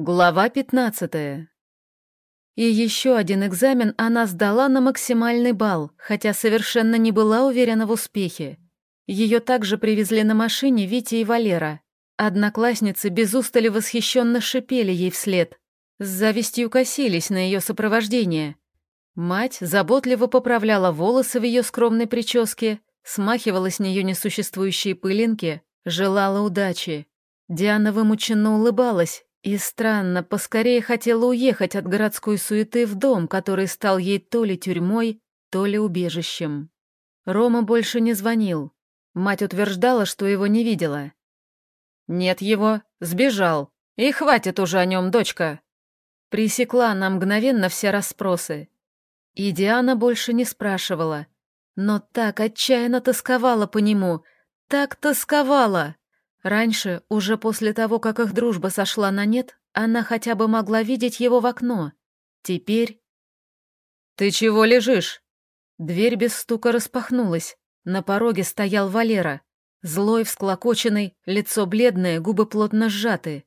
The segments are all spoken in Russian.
Глава 15. И еще один экзамен она сдала на максимальный балл, хотя совершенно не была уверена в успехе. Ее также привезли на машине Витя и Валера. Одноклассницы без устали восхищенно шипели ей вслед. С завистью косились на ее сопровождение. Мать заботливо поправляла волосы в ее скромной прическе, смахивала с нее несуществующие пылинки, желала удачи. Диана вымученно улыбалась, и странно, поскорее хотела уехать от городской суеты в дом, который стал ей то ли тюрьмой, то ли убежищем. Рома больше не звонил. Мать утверждала, что его не видела. «Нет его, сбежал. И хватит уже о нем, дочка!» Пресекла она мгновенно все расспросы. И Диана больше не спрашивала. Но так отчаянно тосковала по нему, так тосковала. Раньше, уже после того, как их дружба сошла на нет, она хотя бы могла видеть его в окно. Теперь... «Ты чего лежишь?» Дверь без стука распахнулась. На пороге стоял Валера. Злой, всклокоченный, лицо бледное, губы плотно сжаты.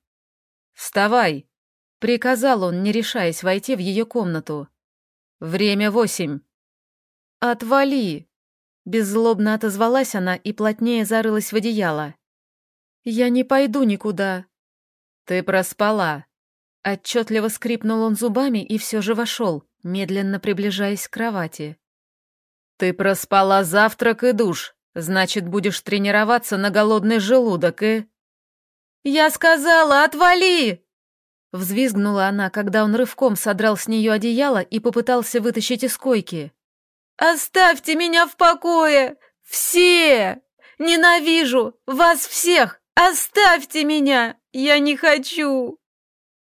«Вставай!» — приказал он, не решаясь войти в ее комнату. «Время восемь». «Отвали!» Беззлобно отозвалась она и плотнее зарылась в одеяло. «Я не пойду никуда». «Ты проспала». Отчетливо скрипнул он зубами и все же вошел, медленно приближаясь к кровати. «Ты проспала завтрак и душ, значит, будешь тренироваться на голодный желудок и...» «Я сказала, отвали!» Взвизгнула она, когда он рывком содрал с нее одеяло и попытался вытащить из койки. «Оставьте меня в покое! Все! Ненавижу вас всех! «Оставьте меня! Я не хочу!»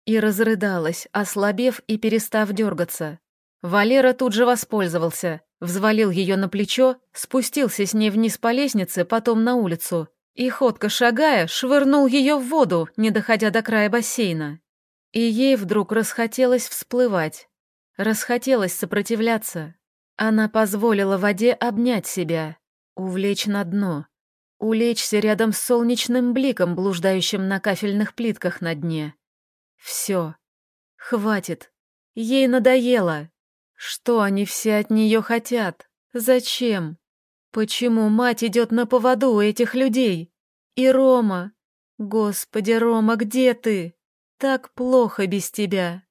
И разрыдалась, ослабев и перестав дергаться. Валера тут же воспользовался, взвалил ее на плечо, спустился с ней вниз по лестнице, потом на улицу, и, ходко шагая, швырнул ее в воду, не доходя до края бассейна. И ей вдруг расхотелось всплывать, расхотелось сопротивляться. Она позволила воде обнять себя, увлечь на дно. Улечься рядом с солнечным бликом, блуждающим на кафельных плитках на дне. Все. Хватит. Ей надоело. Что они все от нее хотят? Зачем? Почему мать идет на поводу у этих людей? И Рома? Господи, Рома, где ты? Так плохо без тебя.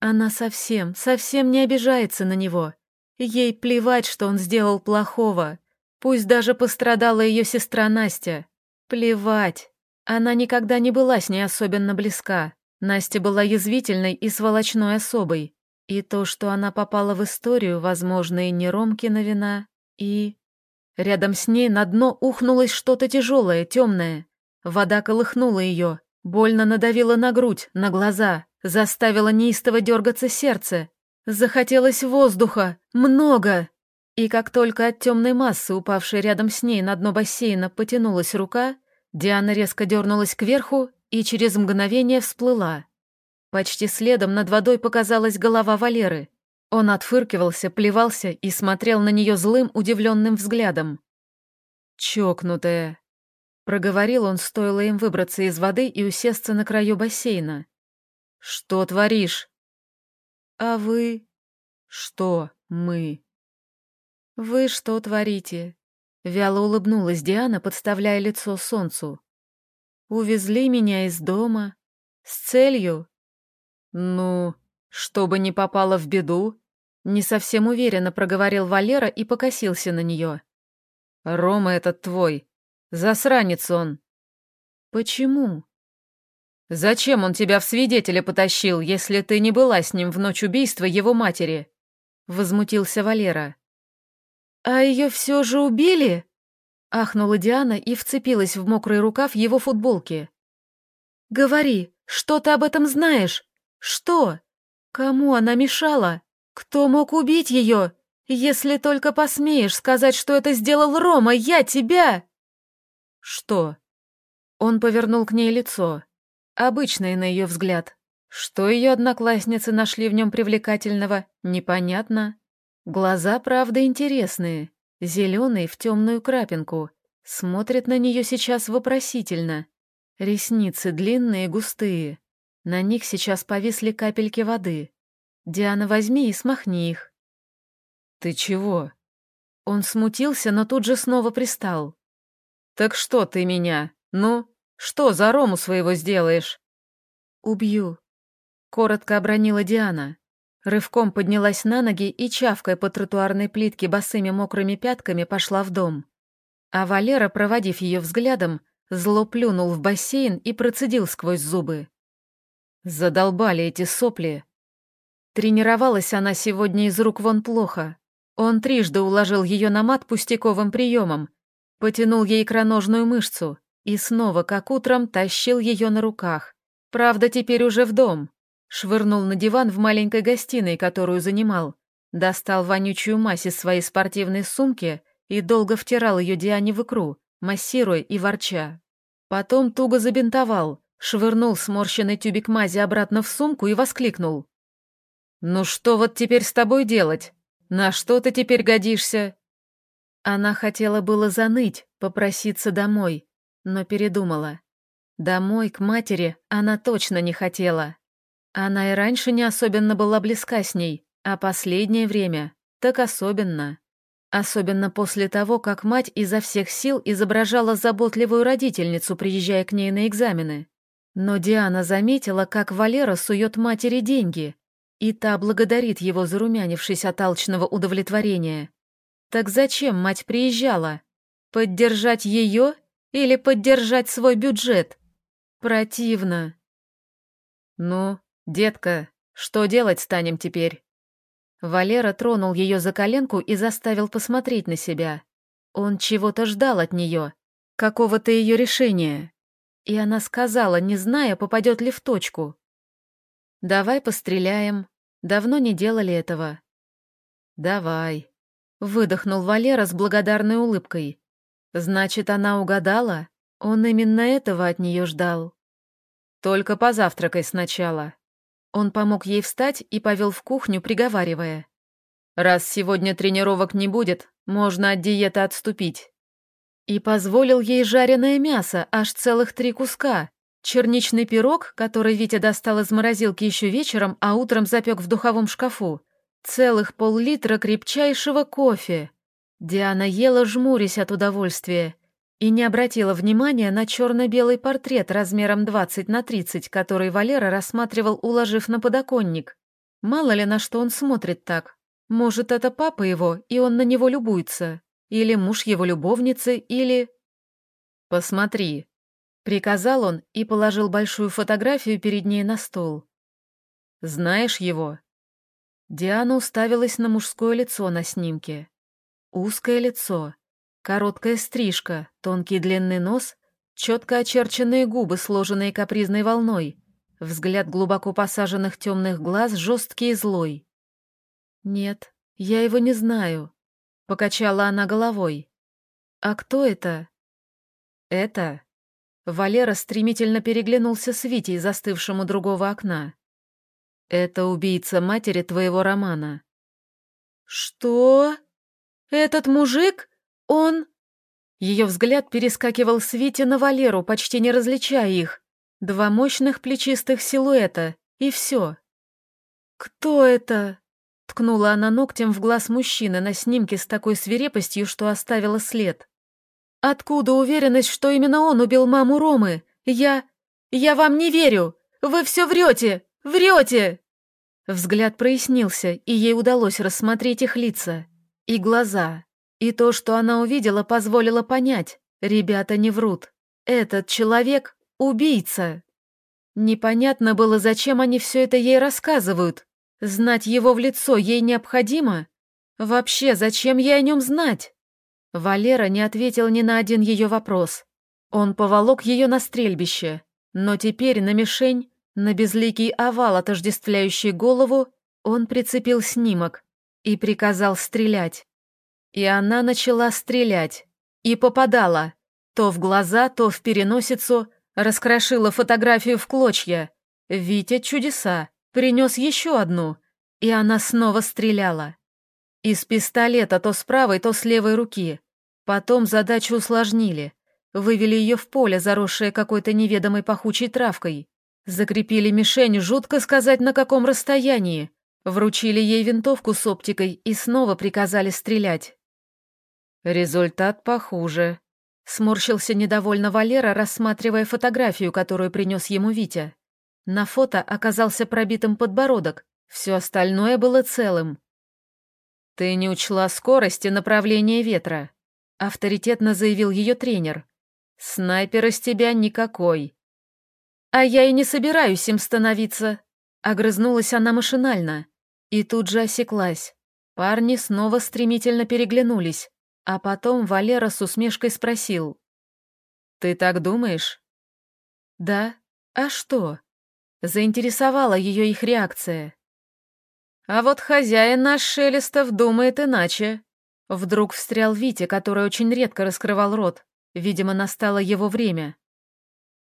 Она совсем, совсем не обижается на него. Ей плевать, что он сделал плохого. Пусть даже пострадала ее сестра Настя. Плевать. Она никогда не была с ней особенно близка. Настя была язвительной и сволочной особой. И то, что она попала в историю, возможно, и не Ромкина вина, и... Рядом с ней на дно ухнулось что-то тяжелое, темное. Вода колыхнула ее, больно надавила на грудь, на глаза, заставила неистово дергаться сердце. Захотелось воздуха, много. И как только от темной массы, упавшей рядом с ней на дно бассейна, потянулась рука, Диана резко дернулась кверху и через мгновение всплыла. Почти следом над водой показалась голова Валеры. Он отфыркивался, плевался и смотрел на нее злым, удивленным взглядом. «Чокнутая», — проговорил он, стоило им выбраться из воды и усесться на краю бассейна. «Что творишь?» «А вы?» «Что мы?» «Вы что творите?» — вяло улыбнулась Диана, подставляя лицо солнцу. «Увезли меня из дома. С целью?» «Ну, чтобы не попало в беду?» Не совсем уверенно проговорил Валера и покосился на нее. «Рома этот твой. Засранец он». «Почему?» «Зачем он тебя в свидетеля потащил, если ты не была с ним в ночь убийства его матери?» Возмутился Валера. «А ее все же убили?» Ахнула Диана и вцепилась в мокрый рукав его футболки. «Говори, что ты об этом знаешь? Что? Кому она мешала? Кто мог убить ее? Если только посмеешь сказать, что это сделал Рома, я тебя!» «Что?» Он повернул к ней лицо. Обычное на ее взгляд. Что ее одноклассницы нашли в нем привлекательного, непонятно. Глаза, правда, интересные, зеленые в темную крапинку. Смотрит на нее сейчас вопросительно. Ресницы длинные, густые. На них сейчас повисли капельки воды. Диана, возьми и смахни их. «Ты чего?» Он смутился, но тут же снова пристал. «Так что ты меня? Ну, что за Рому своего сделаешь?» «Убью», — коротко обронила Диана. Рывком поднялась на ноги и, чавкая по тротуарной плитке босыми мокрыми пятками, пошла в дом. А Валера, проводив ее взглядом, зло плюнул в бассейн и процедил сквозь зубы. Задолбали эти сопли. Тренировалась она сегодня из рук вон плохо. Он трижды уложил ее на мат пустяковым приемом, потянул ей икроножную мышцу и снова, как утром, тащил ее на руках. Правда, теперь уже в дом. Швырнул на диван в маленькой гостиной, которую занимал. Достал вонючую мазь из своей спортивной сумки и долго втирал ее Диане в икру, массируя и ворча. Потом туго забинтовал, швырнул сморщенный тюбик мази обратно в сумку и воскликнул. «Ну что вот теперь с тобой делать? На что ты теперь годишься?» Она хотела было заныть, попроситься домой, но передумала. Домой, к матери, она точно не хотела. Она и раньше не особенно была близка с ней, а последнее время так особенно. Особенно после того, как мать изо всех сил изображала заботливую родительницу, приезжая к ней на экзамены. Но Диана заметила, как Валера сует матери деньги, и та благодарит его, зарумянившись от алчного удовлетворения. Так зачем мать приезжала? Поддержать ее или поддержать свой бюджет? Противно. Ну, детка, что делать станем теперь? Валера тронул ее за коленку и заставил посмотреть на себя. Он чего-то ждал от нее, какого-то ее решения. И она сказала, не зная, попадет ли в точку. «Давай постреляем. Давно не делали этого». «Давай», — выдохнул Валера с благодарной улыбкой. «Значит, она угадала? Он именно этого от нее ждал». «Только позавтракай сначала». Он помог ей встать и повел в кухню, приговаривая. «Раз сегодня тренировок не будет, можно от диеты отступить». И позволил ей жареное мясо, аж целых три куска, черничный пирог, который Витя достал из морозилки еще вечером, а утром запек в духовом шкафу, целых пол-литра крепчайшего кофе. Диана ела, жмурясь от удовольствия, и не обратила внимания на черно-белый портрет размером 20 на 30, который Валера рассматривал, уложив на подоконник. Мало ли на что он смотрит так. Может, это папа его, и он на него любуется. Или муж его любовницы, или... «Посмотри», — приказал он и положил большую фотографию перед ней на стол. «Знаешь его?» Диана уставилась на мужское лицо на снимке. Узкое лицо, Короткая стрижка, тонкий длинный нос, четко очерченные губы, сложенные капризной волной, взгляд глубоко посаженных темных глаз, жесткий и злой. «Нет, я его не знаю», — покачала она головой. «А кто это?» «Это...» Валера стремительно переглянулся с Витей, застывшим другого окна. «Это убийца матери твоего романа». «Что? Этот мужик?» «Он...» Ее взгляд перескакивал с Вити на Валеру, почти не различая их. Два мощных плечистых силуэта, и все. «Кто это?» Ткнула она ногтем в глаз мужчины на снимке с такой свирепостью, что оставила след. «Откуда уверенность, что именно он убил маму Ромы? Я... я вам не верю! Вы все врете! Врете!» Взгляд прояснился, и ей удалось рассмотреть их лица. И глаза. И то, что она увидела, позволило понять. Ребята не врут. Этот человек — убийца. Непонятно было, зачем они все это ей рассказывают. Знать его в лицо ей необходимо? Вообще, зачем ей о нем знать? Валера не ответил ни на один ее вопрос. Он поволок ее на стрельбище, но теперь на мишень, на безликий овал, отождествляющий голову, он прицепил снимок и приказал стрелять. И она начала стрелять. И попадала. То в глаза, то в переносицу. Раскрошила фотографию в клочья. Витя чудеса. Принес еще одну. И она снова стреляла. Из пистолета то с правой, то с левой руки. Потом задачу усложнили. Вывели ее в поле, заросшее какой-то неведомой пахучей травкой. Закрепили мишень, жутко сказать, на каком расстоянии. Вручили ей винтовку с оптикой и снова приказали стрелять. Результат похуже. Сморщился недовольно Валера, рассматривая фотографию, которую принес ему Витя. На фото оказался пробитым подбородок, все остальное было целым. «Ты не учла скорость и направление ветра», — авторитетно заявил ее тренер. «Снайпер из тебя никакой». «А я и не собираюсь им становиться», — огрызнулась она машинально. И тут же осеклась. Парни снова стремительно переглянулись, а потом Валера с усмешкой спросил. «Ты так думаешь?» «Да. А что?» Заинтересовала ее их реакция. А вот хозяин наш Шелестов думает иначе. Вдруг встрял Витя, который очень редко раскрывал рот. Видимо, настало его время.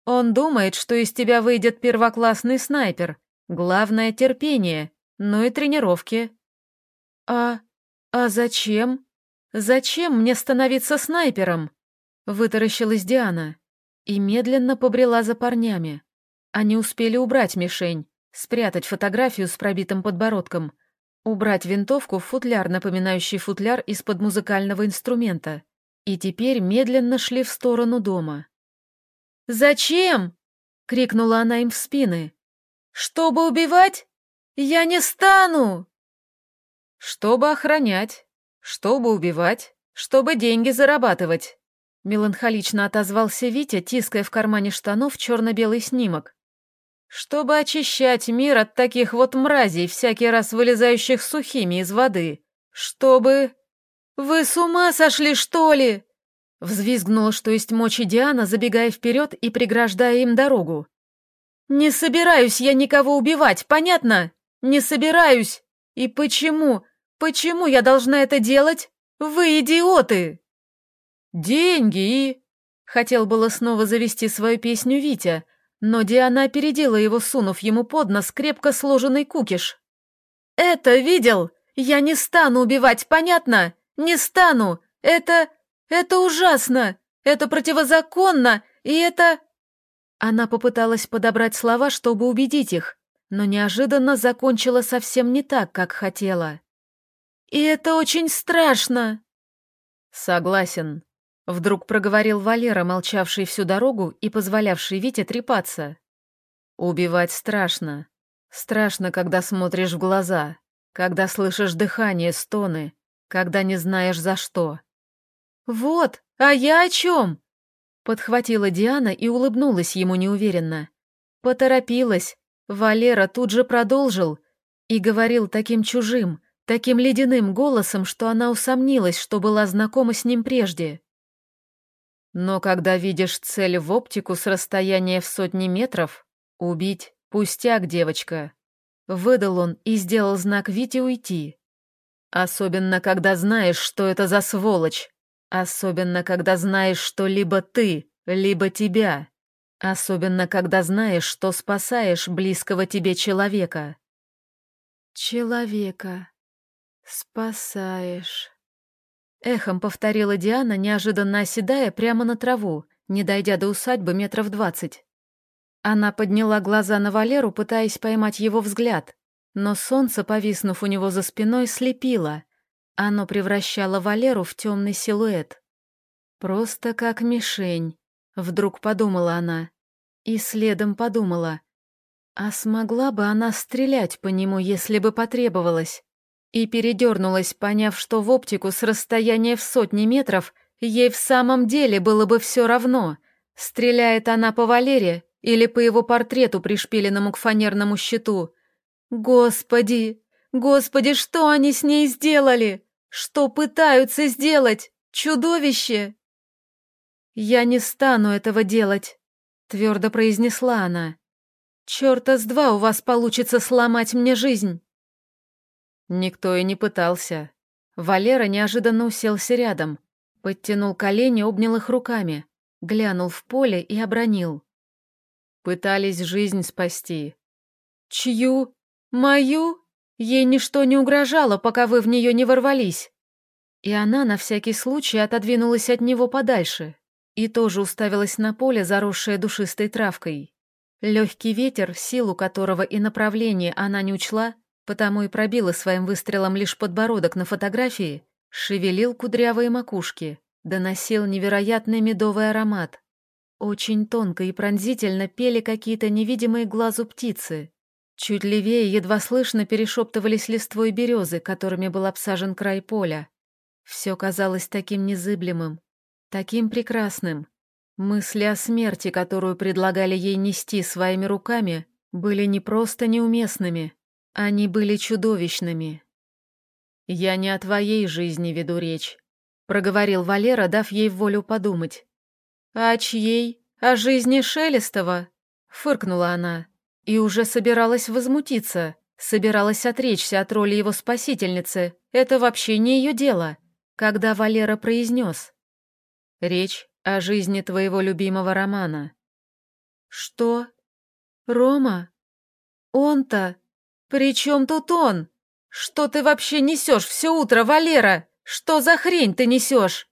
Он думает, что из тебя выйдет первоклассный снайпер. Главное — терпение, ну и тренировки. А... а зачем? Зачем мне становиться снайпером? Вытаращилась Диана и медленно побрела за парнями. Они успели убрать мишень, спрятать фотографию с пробитым подбородком, убрать винтовку в футляр, напоминающий футляр из-под музыкального инструмента, и теперь медленно шли в сторону дома. «Зачем?» — крикнула она им в спины. «Чтобы убивать? Я не стану!» «Чтобы охранять, чтобы убивать, чтобы деньги зарабатывать», — меланхолично отозвался Витя, тиская в кармане штанов черно-белый снимок. «Чтобы очищать мир от таких вот мразей, всякий раз вылезающих сухими из воды. Чтобы...» «Вы с ума сошли, что ли?» Взвизгнула, что есть мочи Диана, забегая вперед и преграждая им дорогу. «Не собираюсь я никого убивать, понятно? Не собираюсь! И почему? Почему я должна это делать? Вы идиоты!» «Деньги и...» Хотел было снова завести свою песню Витя, но Диана опередила его, сунув ему под нос крепко сложенный кукиш. «Это видел? Я не стану убивать, понятно? Не стану! Это... Это ужасно! Это противозаконно! И это...» Она попыталась подобрать слова, чтобы убедить их, но неожиданно закончила совсем не так, как хотела. «И это очень страшно!» «Согласен», — вдруг проговорил Валера, молчавший всю дорогу и позволявший Вите трепаться. «Убивать страшно. Страшно, когда смотришь в глаза, когда слышишь дыхание, стоны, когда не знаешь за что. «Вот, а я о чем?» Подхватила Диана и улыбнулась ему неуверенно. Поторопилась. Валера тут же продолжил и говорил таким чужим, таким ледяным голосом, что она усомнилась, что была знакома с ним прежде. Но когда видишь цель в оптику с расстояния в сотни метров, убить — пустяк, девочка. Выдал он и сделал знак Вите уйти. Особенно, когда знаешь, что это за сволочь. Особенно, когда знаешь, что либо ты, либо тебя. Особенно, когда знаешь, что спасаешь близкого тебе человека. Человека. Спасаешь. Эхом повторила Диана, неожиданно оседая прямо на траву, не дойдя до усадьбы метров двадцать. Она подняла глаза на Валеру, пытаясь поймать его взгляд, но солнце, повиснув у него за спиной, слепило, оно превращало Валеру в темный силуэт. Просто как мишень, вдруг подумала она. И следом подумала. А смогла бы она стрелять по нему, если бы потребовалось? И передернулась, поняв, что в оптику с расстояния в сотни метров ей в самом деле было бы все равно, стреляет она по Валере или по его портрету, пришпиленному к фанерному щиту. Господи, Господи, что они с ней сделали? Что пытаются сделать? Чудовище!» «Я не стану этого делать», — твердо произнесла она. «Черта с два у вас получится сломать мне жизнь». Никто и не пытался. Валера неожиданно уселся рядом, подтянул колени, обнял их руками, глянул в поле и обронил. Пытались жизнь спасти. «Чью? Мою?» Ей ничто не угрожало, пока вы в нее не ворвались. И она на всякий случай отодвинулась от него подальше и тоже уставилась на поле, заросшее душистой травкой. Легкий ветер, силу которого и направление она не учла, потому и пробила своим выстрелом лишь подбородок на фотографии, шевелил кудрявые макушки, доносил невероятный медовый аромат. Очень тонко и пронзительно пели какие-то невидимые глазу птицы. Чуть левее едва слышно перешептывались листвой березы, которыми был обсажен край поля. Все казалось таким незыблемым, таким прекрасным. Мысли о смерти, которую предлагали ей нести своими руками, были не просто неуместными, они были чудовищными. «Я не о твоей жизни веду речь», — проговорил Валера, дав ей волю подумать. «А о чьей? О жизни Шелестова?» — фыркнула она. И уже собиралась возмутиться, собиралась отречься от роли его спасительницы. Это вообще не ее дело. Когда Валера произнес. «Речь о жизни твоего любимого романа». «Что? Рома? Он-то? При чем тут он? Что ты вообще несешь все утро, Валера? Что за хрень ты несешь?»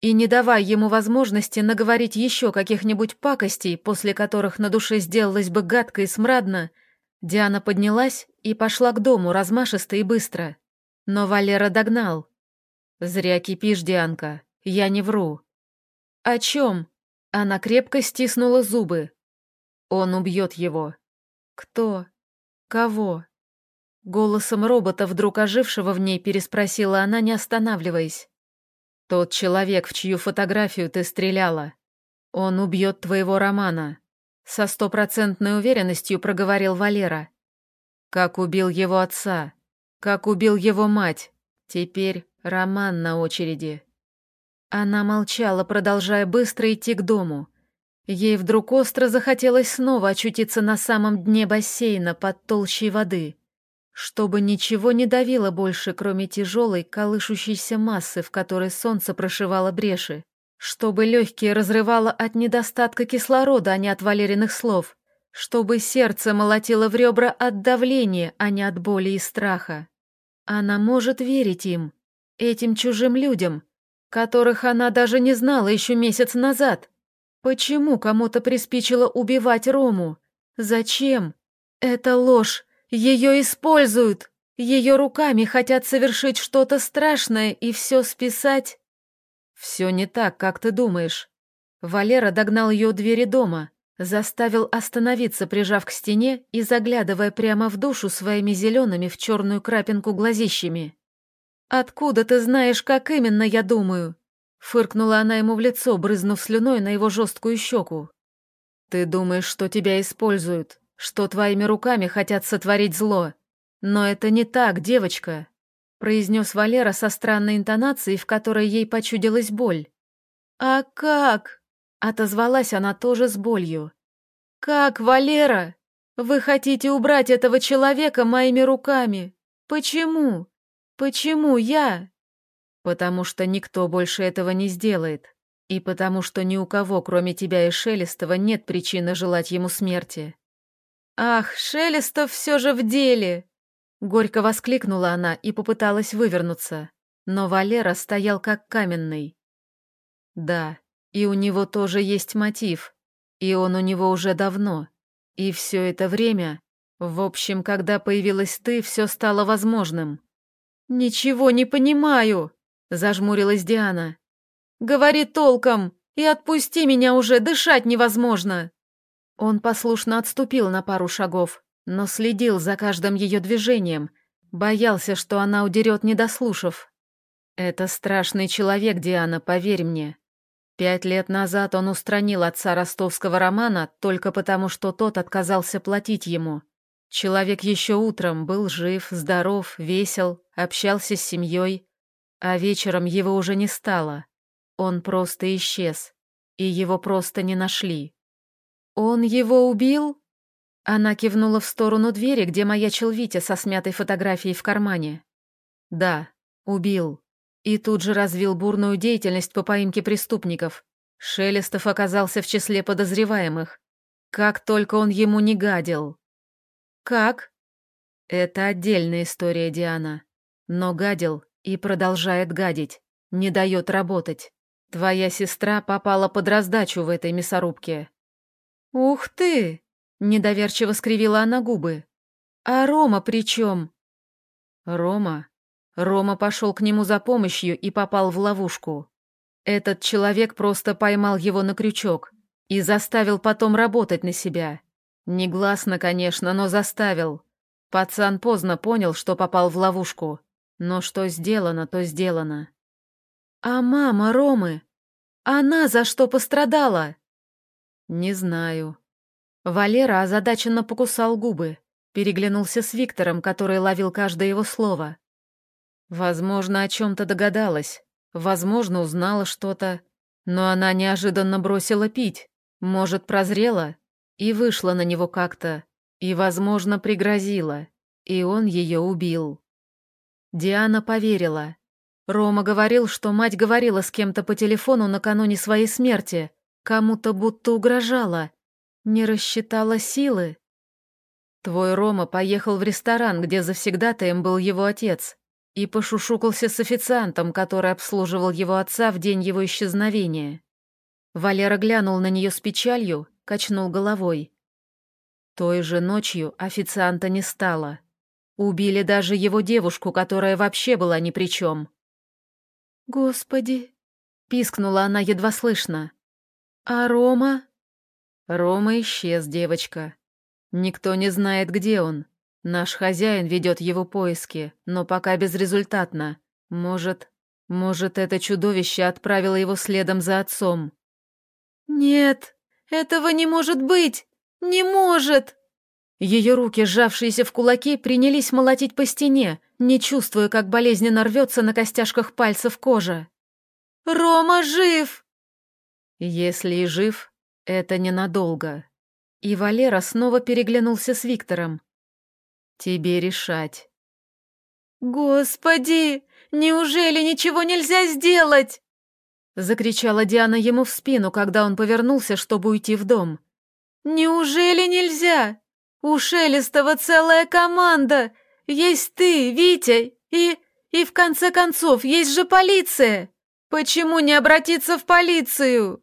И не давая ему возможности наговорить еще каких-нибудь пакостей, после которых на душе сделалось бы гадко и смрадно, Диана поднялась и пошла к дому размашисто и быстро. Но Валера догнал. «Зря кипишь, Дианка, я не вру». «О чем?» Она крепко стиснула зубы. «Он убьет его». «Кто? Кого?» Голосом робота, вдруг ожившего в ней, переспросила она, не останавливаясь. «Тот человек, в чью фотографию ты стреляла. Он убьет твоего Романа», — со стопроцентной уверенностью проговорил Валера. «Как убил его отца, как убил его мать. Теперь Роман на очереди». Она молчала, продолжая быстро идти к дому. Ей вдруг остро захотелось снова очутиться на самом дне бассейна под толщей воды чтобы ничего не давило больше, кроме тяжелой, колышущейся массы, в которой солнце прошивало бреши, чтобы легкие разрывало от недостатка кислорода, а не от валериных слов, чтобы сердце молотило в ребра от давления, а не от боли и страха. Она может верить им, этим чужим людям, которых она даже не знала еще месяц назад. Почему кому-то приспичило убивать Рому? Зачем? Это ложь, ее используют! Ее руками хотят совершить что-то страшное и все списать. Все не так, как ты думаешь. Валера догнал ее у двери дома, заставил остановиться, прижав к стене и заглядывая прямо в душу своими зелеными в черную крапинку глазищами. «Откуда ты знаешь, как именно я думаю?» Фыркнула она ему в лицо, брызнув слюной на его жесткую щеку. «Ты думаешь, что тебя используют, что твоими руками хотят сотворить зло. Но это не так, девочка», — произнес Валера со странной интонацией, в которой ей почудилась боль. «А как?» — отозвалась она тоже с болью. «Как, Валера? Вы хотите убрать этого человека моими руками? Почему? Почему я?» «Потому что никто больше этого не сделает, и потому что ни у кого, кроме тебя и Шелестова, нет причины желать ему смерти. «Ах, Шелестов все же в деле!» Горько воскликнула она и попыталась вывернуться, но Валера стоял как каменный. «Да, и у него тоже есть мотив, и он у него уже давно, и все это время, в общем, когда появилась ты, все стало возможным». «Ничего не понимаю!» — зажмурилась Диана. «Говори толком и отпусти меня уже, дышать невозможно!» Он послушно отступил на пару шагов, но следил за каждым ее движением, боялся, что она удерет, не дослушав. «Это страшный человек, Диана, поверь мне. Пять лет назад он устранил отца ростовского романа только потому, что тот отказался платить ему. Человек еще утром был жив, здоров, весел, общался с семьей, а вечером его уже не стало. Он просто исчез, и его просто не нашли. «Он его убил?» Она кивнула в сторону двери, где маячил Витя со смятой фотографией в кармане. «Да, убил. И тут же развил бурную деятельность по поимке преступников. Шелестов оказался в числе подозреваемых. Как только он ему не гадил». «Как?» «Это отдельная история, Диана. Но гадил и продолжает гадить, не дает работать. Твоя сестра попала под раздачу в этой мясорубке. «Ух ты! Недоверчиво скривила она губы. «А Рома при чем?» «Рома?» Рома пошел к нему за помощью и попал в ловушку. Этот человек просто поймал его на крючок и заставил потом работать на себя. Негласно, конечно, но заставил. Пацан поздно понял, что попал в ловушку. Но что сделано, то сделано. «А мама Ромы? Она за что пострадала?» «Не знаю». Валера озадаченно покусал губы, переглянулся с Виктором, который ловил каждое его слово. Возможно, о чем-то догадалась, возможно, узнала что-то, но она неожиданно бросила пить, может, прозрела и вышла на него как-то, и, возможно, пригрозила, и он ее убил. Диана поверила. Рома говорил, что мать говорила с кем-то по телефону накануне своей смерти, кому-то будто угрожала, не рассчитала силы. Твой Рома поехал в ресторан, где завсегдатаем был его отец, и пошушукался с официантом, который обслуживал его отца в день его исчезновения. Валера глянул на нее с печалью, качнул головой. Той же ночью официанта не стало. Убили даже его девушку, которая вообще была ни при чем. «Господи!» — пискнула она едва слышно. «А Рома?» Рома исчез, девочка. Никто не знает, где он. Наш хозяин ведет его поиски, но пока безрезультатно. Может, может, это чудовище отправило его следом за отцом. «Нет, этого не может быть! Не может!» Ее руки, сжавшиеся в кулаки, принялись молотить по стене, не чувствуя, как болезненно рвется на костяшках пальцев кожа. «Рома жив!» Если и жив, это ненадолго. И Валера снова переглянулся с Виктором. Тебе решать. «Господи, неужели ничего нельзя сделать?» Закричала Диана ему в спину, когда он повернулся, чтобы уйти в дом. «Неужели нельзя? У Шелестова целая команда. Есть ты, Витя, и... и в конце концов, есть же полиция. Почему не обратиться в полицию?»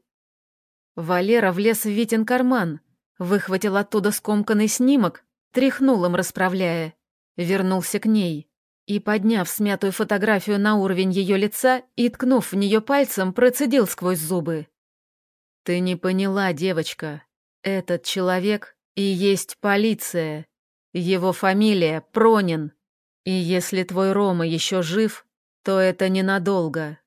Валера влез в Витин карман, выхватил оттуда скомканный снимок тряхнул им, расправляя, вернулся к ней и, подняв смятую фотографию на уровень ее лица и ткнув в нее пальцем, процедил сквозь зубы. «Ты не поняла, девочка. Этот человек и есть полиция. Его фамилия Пронин. И если твой Рома еще жив, то это ненадолго.